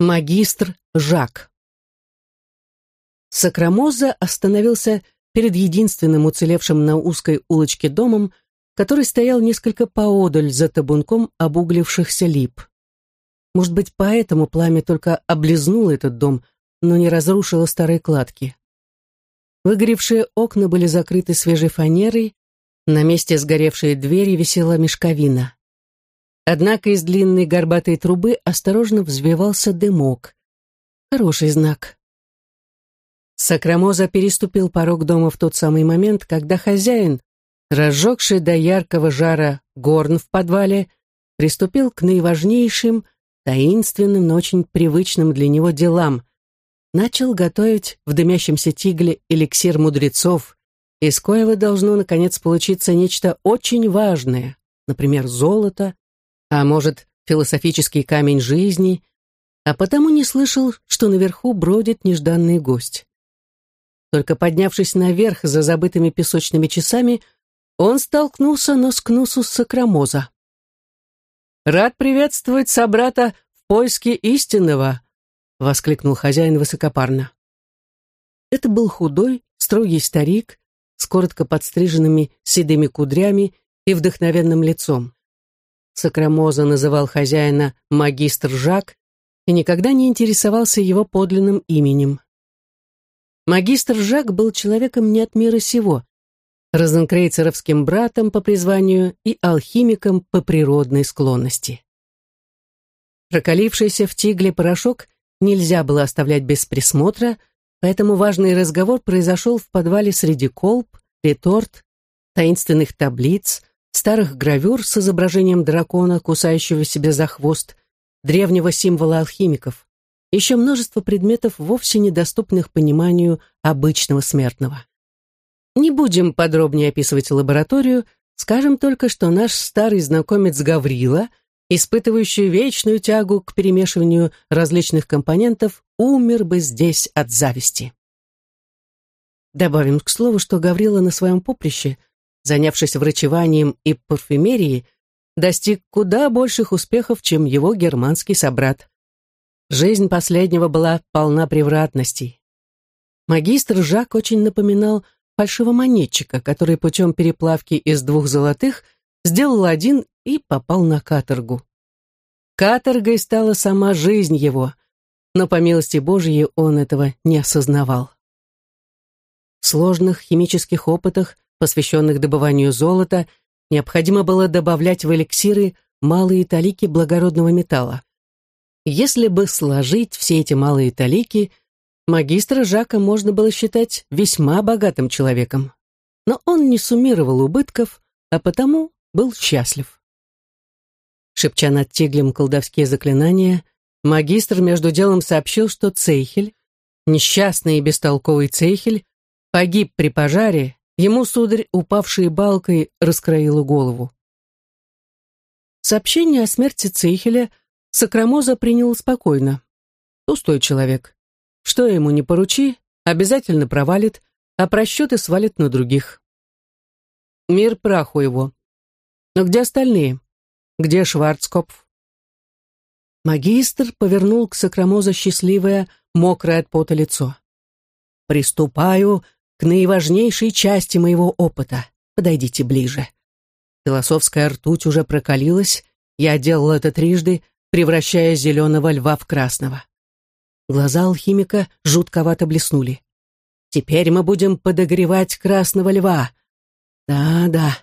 Магистр Жак. Сакрамоза остановился перед единственным уцелевшим на узкой улочке домом, который стоял несколько поодаль за табунком обуглившихся лип. Может быть, поэтому пламя только облизнуло этот дом, но не разрушило старые кладки. Выгоревшие окна были закрыты свежей фанерой, на месте сгоревшей двери висела мешковина. Однако из длинной горбатой трубы осторожно взвивался дымок. Хороший знак. Сакрамоза переступил порог дома в тот самый момент, когда хозяин, разжегший до яркого жара горн в подвале, приступил к наиважнейшим, таинственным, но очень привычным для него делам. Начал готовить в дымящемся тигле эликсир мудрецов, из коего должно, наконец, получиться нечто очень важное, например, золото, а может, философический камень жизни, а потому не слышал, что наверху бродит нежданный гость. Только поднявшись наверх за забытыми песочными часами, он столкнулся нос к носу с Сакрамоза. «Рад приветствовать собрата в поиске истинного!» — воскликнул хозяин высокопарно. Это был худой, строгий старик с коротко подстриженными седыми кудрями и вдохновенным лицом. Сакрамоза называл хозяина магистр Жак и никогда не интересовался его подлинным именем. Магистр Жак был человеком не от мира сего, розенкрейцеровским братом по призванию и алхимиком по природной склонности. Прокалившийся в тигле порошок нельзя было оставлять без присмотра, поэтому важный разговор произошел в подвале среди колб, реторт, таинственных таблиц, старых гравюр с изображением дракона, кусающего себе за хвост, древнего символа алхимиков, еще множество предметов, вовсе недоступных пониманию обычного смертного. Не будем подробнее описывать лабораторию, скажем только, что наш старый знакомец Гаврила, испытывающий вечную тягу к перемешиванию различных компонентов, умер бы здесь от зависти. Добавим к слову, что Гаврила на своем поприще – занявшись врачеванием и парфюмерией, достиг куда больших успехов, чем его германский собрат. Жизнь последнего была полна превратностей. Магистр Жак очень напоминал фальшивомонетчика, который путем переплавки из двух золотых сделал один и попал на каторгу. Каторгой стала сама жизнь его, но по милости Божьей он этого не осознавал. В сложных химических опытах посвященных добыванию золота, необходимо было добавлять в эликсиры малые талики благородного металла. Если бы сложить все эти малые талики, магистра Жака можно было считать весьма богатым человеком. Но он не суммировал убытков, а потому был счастлив. Шепча над тиглем колдовские заклинания, магистр между делом сообщил, что Цейхель, несчастный и бестолковый Цейхель, погиб при пожаре Ему, сударь, упавшей балкой, раскроила голову. Сообщение о смерти Цейхеля Сакрамоза принял спокойно. Пустой человек. Что ему не поручи, обязательно провалит, а просчеты свалит на других. Мир праху его. Но где остальные? Где Шварцкопф? Магистр повернул к Сакрамоза счастливое, мокрое от пота лицо. «Приступаю к наиважнейшей части моего опыта. Подойдите ближе. Философская ртуть уже прокалилась, я делал это трижды, превращая зеленого льва в красного. Глаза алхимика жутковато блеснули. Теперь мы будем подогревать красного льва. Да-да,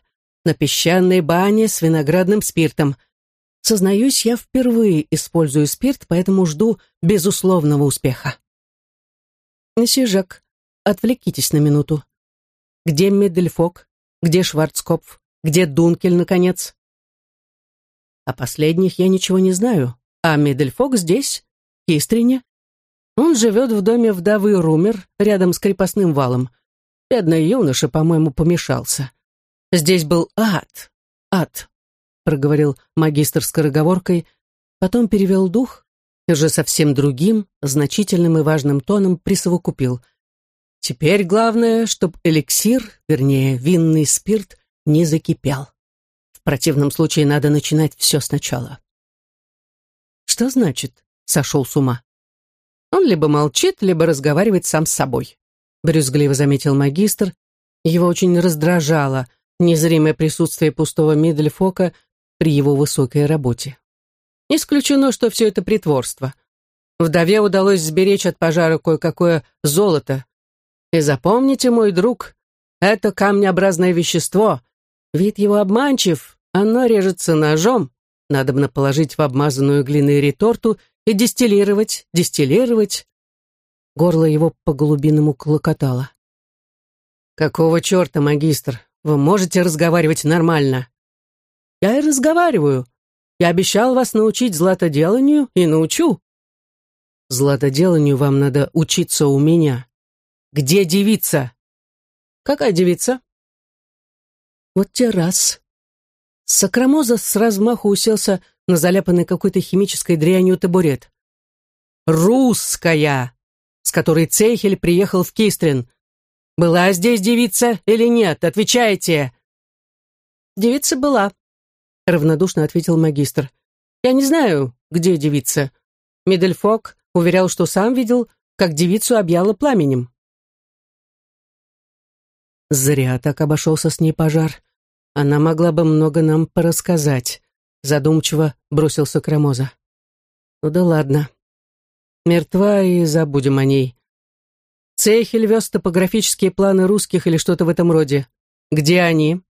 на песчаной бане с виноградным спиртом. Сознаюсь, я впервые использую спирт, поэтому жду безусловного успеха. Месье Жак, отвлекитесь на минуту. Где Медельфок? Где Шварцкопф? Где Дункель, наконец? О последних я ничего не знаю, а Медельфок здесь, в Кистрине. Он живет в доме вдовы Румер, рядом с крепостным валом. Бедный юноша, по-моему, помешался. Здесь был ад, ад, проговорил магистр скороговоркой, потом перевел дух и уже совсем другим, значительным и важным тоном присовокупил — Теперь главное, чтобы эликсир, вернее, винный спирт, не закипел. В противном случае надо начинать все сначала. Что значит «сошел с ума»? Он либо молчит, либо разговаривает сам с собой. Брюзгливо заметил магистр. Его очень раздражало незримое присутствие пустого Мидельфока при его высокой работе. Не исключено, что все это притворство. Вдове удалось сберечь от пожара кое-какое золото. И запомните, мой друг, это камнеобразное вещество. Вид его обманчив, оно режется ножом. Надобно положить в обмазанную глиной реторту и дистиллировать, дистиллировать. Горло его по-голубиному клокотало. «Какого черта, магистр? Вы можете разговаривать нормально?» «Я и разговариваю. Я обещал вас научить златоделанию и научу». «Златоделанию вам надо учиться у меня. Где девица?» «Какая девица?» «Вот те раз». Сакрамоза с размаху уселся на заляпанный какой-то химической дрянью табурет. «Русская!» с которой Цейхель приехал в Кистрин. Была здесь девица или нет? Отвечайте!» «Девица была», — равнодушно ответил магистр. «Я не знаю, где девица. Мидельфок уверял, что сам видел, как девицу объяло пламенем». Зря так обошелся с ней пожар. Она могла бы много нам порассказать. Задумчиво бросился Крамоза. Ну да ладно. Мертва и забудем о ней. Цейхель вез топографические планы русских или что-то в этом роде. Где они?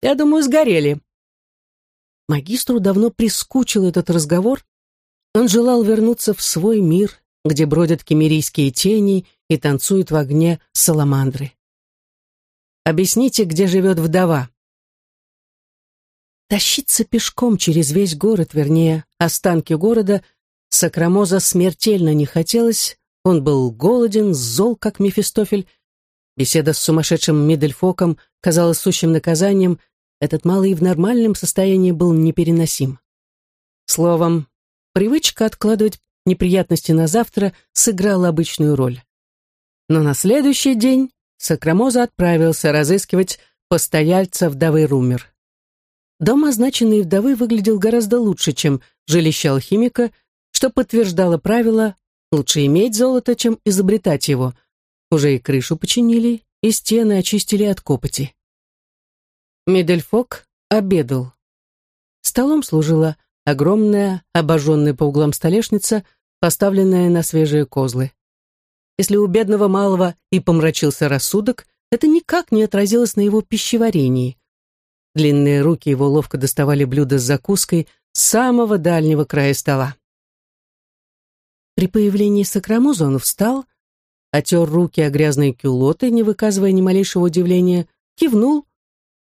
Я думаю, сгорели. Магистру давно прискучил этот разговор. Он желал вернуться в свой мир, где бродят кемерийские тени и танцуют в огне саламандры. Объясните, где живет вдова. Тащиться пешком через весь город, вернее, останки города — Сакрамоза смертельно не хотелось, он был голоден, зол, как Мефистофель. Беседа с сумасшедшим Мидельфоком казалась сущим наказанием, этот малый в нормальном состоянии был непереносим. Словом, привычка откладывать неприятности на завтра сыграла обычную роль. Но на следующий день Сакрамоза отправился разыскивать постояльца вдовы Румер. Дом означенной вдовы выглядел гораздо лучше, чем жилище алхимика — что подтверждало правило «лучше иметь золото, чем изобретать его». Уже и крышу починили, и стены очистили от копоти. Медельфок обедал. Столом служила огромная, обожженная по углам столешница, поставленная на свежие козлы. Если у бедного малого и помрачился рассудок, это никак не отразилось на его пищеварении. Длинные руки его ловко доставали блюда с закуской с самого дальнего края стола. При появлении Сакрамуза он встал, отер руки о грязные кюлоты, не выказывая ни малейшего удивления, кивнул,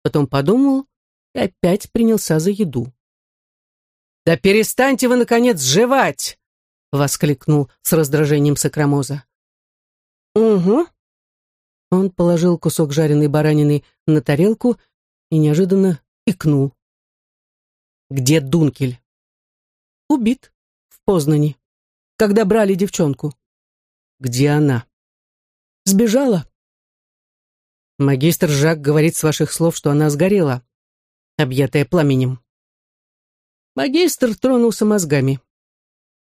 потом подумал и опять принялся за еду. «Да перестаньте вы, наконец, жевать!» — воскликнул с раздражением Сакрамоза. «Угу». Он положил кусок жареной баранины на тарелку и неожиданно икнул. «Где Дункель?» «Убит. В Познани» когда брали девчонку. Где она? Сбежала. Магистр Жак говорит с ваших слов, что она сгорела, объятая пламенем. Магистр тронулся мозгами.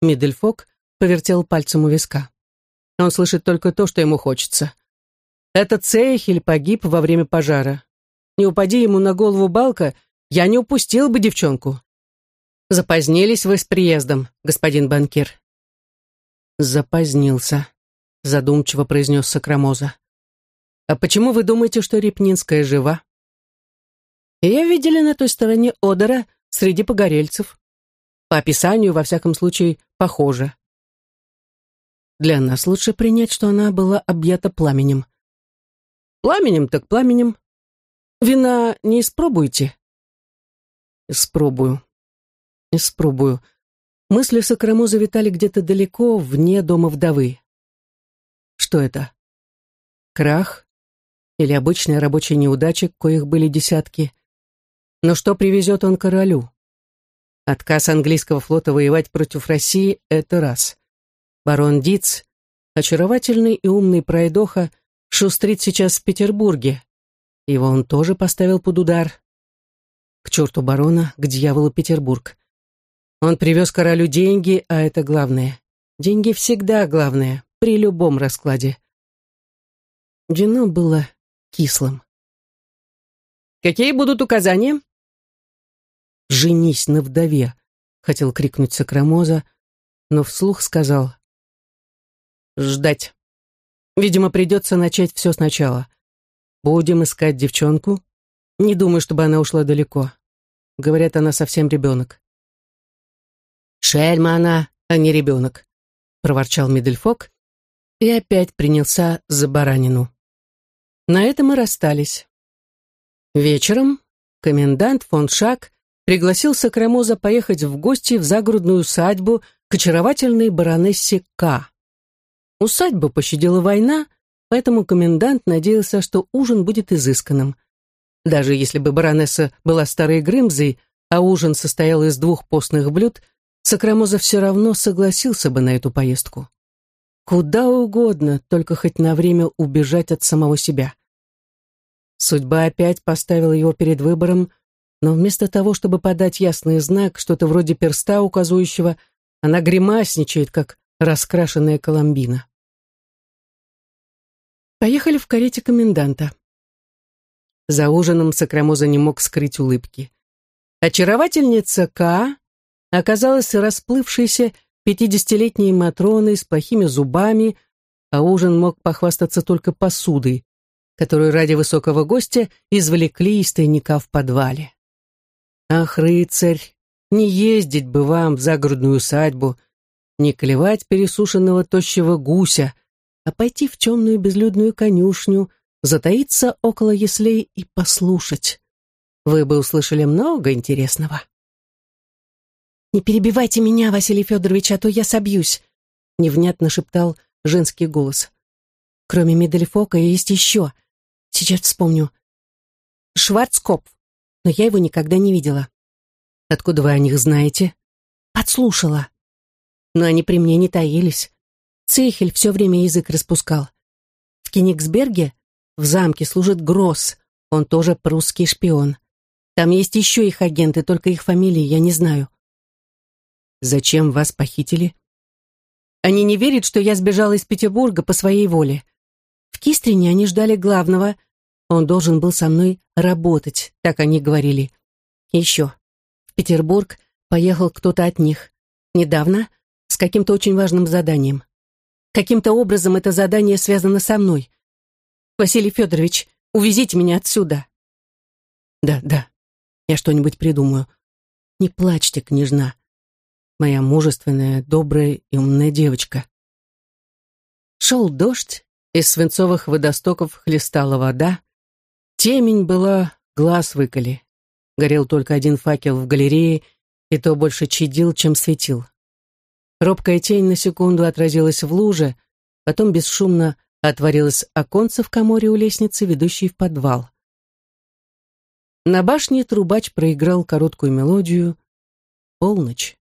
Мидельфок повертел пальцем у виска. Он слышит только то, что ему хочется. Этот Цейхель погиб во время пожара. Не упади ему на голову балка, я не упустил бы девчонку. Запозднились вы с приездом, господин банкир. «Запозднился», — задумчиво произнес Сакрамоза. «А почему вы думаете, что Репнинская жива?» «Ее видели на той стороне Одера среди погорельцев. По описанию, во всяком случае, похоже. Для нас лучше принять, что она была объята пламенем. Пламенем так пламенем. Вина не испробуйте?» «Испробую. Испробую», Мысли Сакрамоза витали где-то далеко, вне дома вдовы. Что это? Крах? Или обычная рабочая неудача, коих были десятки? Но что привезет он королю? Отказ английского флота воевать против России — это раз. Барон Диц, очаровательный и умный пройдоха, шустрит сейчас в Петербурге. Его он тоже поставил под удар. К черту барона, к дьяволу Петербург. Он привез королю деньги, а это главное. Деньги всегда главное, при любом раскладе. Вино было кислым. «Какие будут указания?» «Женись на вдове», — хотел крикнуть Сакрамоза, но вслух сказал. «Ждать. Видимо, придется начать все сначала. Будем искать девчонку. Не думаю, чтобы она ушла далеко. Говорят, она совсем ребенок». «Шельма она, а не ребенок», — проворчал Медельфок и опять принялся за баранину. На этом и расстались. Вечером комендант фон Шак пригласил Сакрамоза поехать в гости в загородную усадьбу к очаровательной баронессе К. Усадьбу пощадила война, поэтому комендант надеялся, что ужин будет изысканным. Даже если бы баронесса была старой Грымзой, а ужин состоял из двух постных блюд, Сакрамоза все равно согласился бы на эту поездку. Куда угодно, только хоть на время убежать от самого себя. Судьба опять поставила его перед выбором но вместо того, чтобы подать ясный знак, что-то вроде перста указывающего, она гримасничает, как раскрашенная коломбина. Поехали в карете коменданта. За ужином Сакрамоза не мог скрыть улыбки. Очаровательница К оказалась расплывшейся пятидесятилетней Матроной с плохими зубами, а ужин мог похвастаться только посудой, которую ради высокого гостя извлекли из тайника в подвале. Ах, рыцарь, не ездить бы вам в загородную усадьбу, не клевать пересушенного тощего гуся, а пойти в темную безлюдную конюшню, затаиться около яслей и послушать. Вы бы услышали много интересного. «Не перебивайте меня, Василий Федорович, а то я собьюсь», — невнятно шептал женский голос. «Кроме Медельфока есть еще. Сейчас вспомню. Шварцкопф но я его никогда не видела. Откуда вы о них знаете? Подслушала. Но они при мне не таились. Цейхель все время язык распускал. В Кенигсберге в замке служит Гросс, он тоже прусский шпион. Там есть еще их агенты, только их фамилии я не знаю. Зачем вас похитили? Они не верят, что я сбежала из Петербурга по своей воле. В Кистрине они ждали главного, он должен был со мной работать, так они говорили. еще. В Петербург поехал кто-то от них. Недавно, с каким-то очень важным заданием. Каким-то образом это задание связано со мной. Василий Федорович, увезите меня отсюда. Да, да, я что-нибудь придумаю. Не плачьте, княжна. Моя мужественная, добрая и умная девочка. Шел дождь, из свинцовых водостоков хлестала вода, Темень была, глаз выколи. Горел только один факел в галерее, и то больше чадил, чем светил. Робкая тень на секунду отразилась в луже, потом бесшумно отворилось оконце в коморе у лестницы, ведущей в подвал. На башне трубач проиграл короткую мелодию. Полночь.